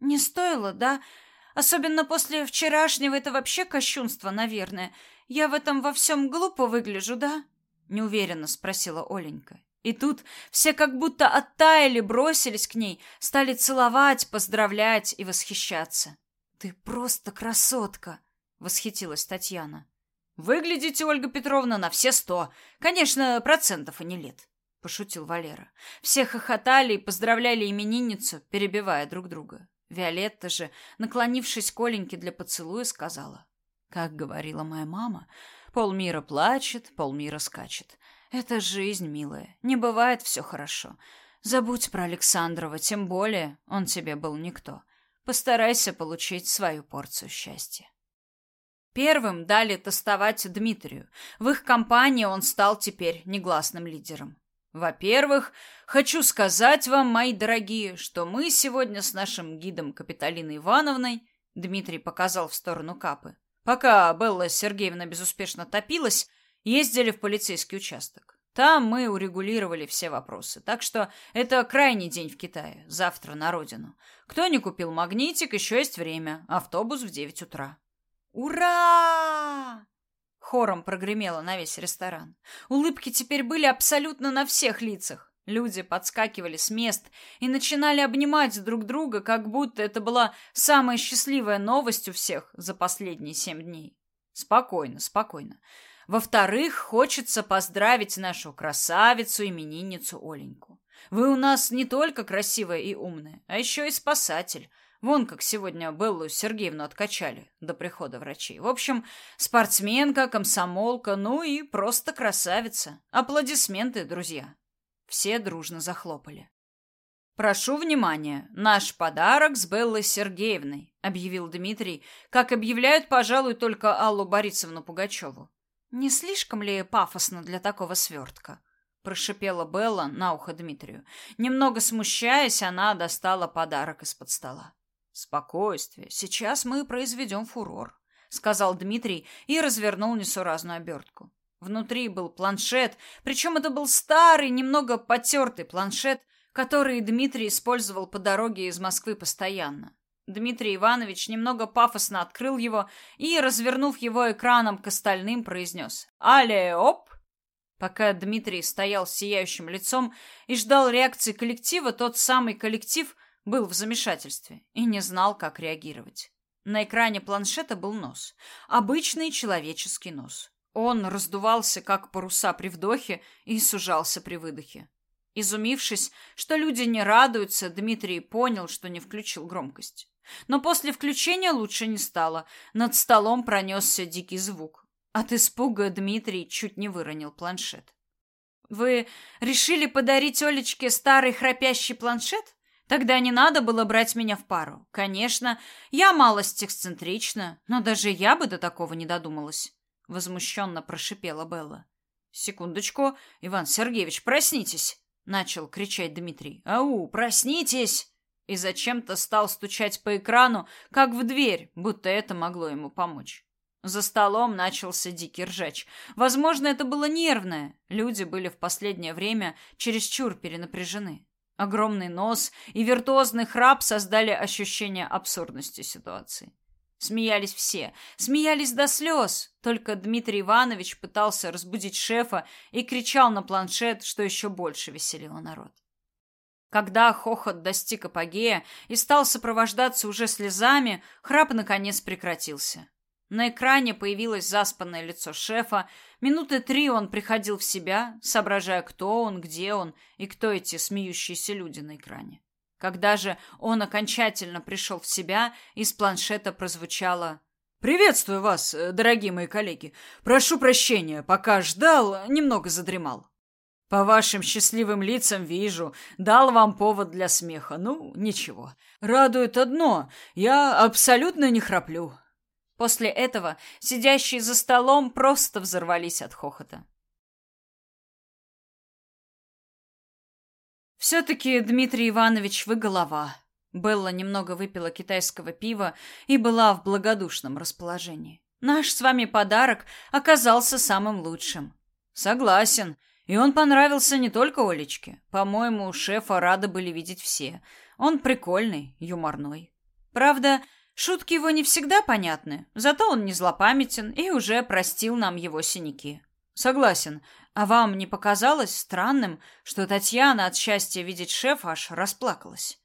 Не стоило, да? Особенно после вчерашнего это вообще кощунство, наверное. Я в этом во всем глупо выгляжу, да? Неуверенно спросила Оленька. И тут все как будто оттаяли, бросились к ней, стали целовать, поздравлять и восхищаться. «Ты просто красотка!» — восхитилась Татьяна. «Выглядите, Ольга Петровна, на все сто. Конечно, процентов, а не лет», — пошутил Валера. Все хохотали и поздравляли именинницу, перебивая друг друга. Виолетта же, наклонившись к Оленьке для поцелуя, сказала. «Как говорила моя мама, полмира плачет, полмира скачет. Это жизнь, милая. Не бывает все хорошо. Забудь про Александрова, тем более он тебе был никто. Постарайся получить свою порцию счастья. Первым дали тестовать Дмитрию. В их компании он стал теперь негласным лидером. Во-первых, хочу сказать вам, мои дорогие, что мы сегодня с нашим гидом Капиталиной Ивановной, Дмитрий показал в сторону Капы, пока Белла Сергеевна безуспешно топилась, ездили в полицейский участок. Там мы урегулировали все вопросы. Так что это крайний день в Китае. Завтра на родину. Кто не купил магнитик, еще есть время. Автобус в девять утра. Ура! Хором прогремело на весь ресторан. Улыбки теперь были абсолютно на всех лицах. Люди подскакивали с мест и начинали обнимать друг друга, как будто это была самая счастливая новость у всех за последние семь дней. Спокойно, спокойно. Во-вторых, хочется поздравить нашу красавицу, именинницу Оленьку. Вы у нас не только красивая и умная, а еще и спасатель. Вон как сегодня Беллу Сергеевну откачали до прихода врачей. В общем, спортсменка, комсомолка, ну и просто красавица. Аплодисменты, друзья. Все дружно захлопали. «Прошу внимания, наш подарок с Беллой Сергеевной», — объявил Дмитрий, как объявляют, пожалуй, только Аллу Борисовну Пугачеву. «Не слишком ли пафосно для такого свертка?» — прошипела Белла на ухо Дмитрию. Немного смущаясь, она достала подарок из-под стола. «Спокойствие. Сейчас мы произведем фурор», — сказал Дмитрий и развернул несуразную обертку. Внутри был планшет, причем это был старый, немного потертый планшет, который Дмитрий использовал по дороге из Москвы постоянно. Дмитрий Иванович немного пафосно открыл его и, развернув его экраном к остальным, произнес «Але, оп!». Пока Дмитрий стоял с сияющим лицом и ждал реакции коллектива, тот самый коллектив был в замешательстве и не знал, как реагировать. На экране планшета был нос. Обычный человеческий нос. Он раздувался, как паруса при вдохе, и сужался при выдохе. Изумившись, что люди не радуются, Дмитрий понял, что не включил громкость. Но после включения лучше не стало. Над столом пронесся дикий звук. От испуга Дмитрий чуть не выронил планшет. «Вы решили подарить Олечке старый храпящий планшет? Тогда не надо было брать меня в пару. Конечно, я малость эксцентрична, но даже я бы до такого не додумалась», — возмущенно прошипела Белла. «Секундочку, Иван Сергеевич, проснитесь!» — начал кричать Дмитрий. «Ау, проснитесь!» и зачем-то стал стучать по экрану, как в дверь, будто это могло ему помочь. За столом начался дикий ржач. Возможно, это было нервное. Люди были в последнее время чересчур перенапряжены. Огромный нос и виртуозный храп создали ощущение абсурдности ситуации. Смеялись все, смеялись до слез. Только Дмитрий Иванович пытался разбудить шефа и кричал на планшет, что еще больше веселило народ. Когда хохот достиг апогея и стал сопровождаться уже слезами, храп наконец прекратился. На экране появилось заспанное лицо шефа. Минуты три он приходил в себя, соображая, кто он, где он и кто эти смеющиеся люди на экране. Когда же он окончательно пришел в себя, из планшета прозвучало «Приветствую вас, дорогие мои коллеги. Прошу прощения, пока ждал, немного задремал». По вашим счастливым лицам вижу, дал вам повод для смеха. Ну, ничего. Радует одно, я абсолютно не храплю. После этого сидящие за столом просто взорвались от хохота. Все-таки, Дмитрий Иванович, вы голова. Белла немного выпила китайского пива и была в благодушном расположении. Наш с вами подарок оказался самым лучшим. Согласен. И он понравился не только Олечке. По-моему, шефа рады были видеть все. Он прикольный, юморной. Правда, шутки его не всегда понятны, зато он не злопамятен и уже простил нам его синяки. Согласен. А вам не показалось странным, что Татьяна от счастья видеть шефа аж расплакалась?